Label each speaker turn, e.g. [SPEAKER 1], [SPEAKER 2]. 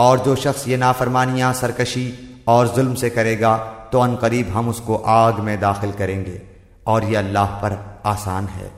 [SPEAKER 1] اور جو شخص یہ نافرمانیاں، سرکشی اور ظلم سے کرے گا، تو ان قریب ہم اس کو آگ میں داخل کریں گے اور یہ اللہ پر آسان ہے۔